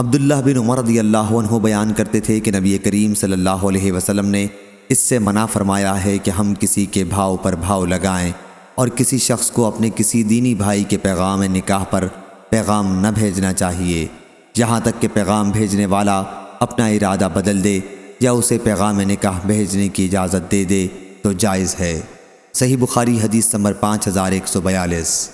عبداللہ بن عمر رضی اللہ عنہ بیان کرتے تھے کہ نبی کریم صلی اللہ علیہ وسلم نے اس سے منع فرمایا ہے کہ ہم کسی کے بھاؤ پر بھاؤ لگائیں اور کسی شخص کو اپنے کسی دینی بھائی کے پیغام نکاح پر پیغام نہ بھیجنا چاہیے۔ جہاں تک کہ پیغام بھیجنے والا اپنا ارادہ بدل دے یا اسے پیغام نکاح بھیجنے کی اجازت دے دے تو جائز ہے۔ صحیح بخاری حدیث نمبر پانچ ہزار ایک سو بیالیس۔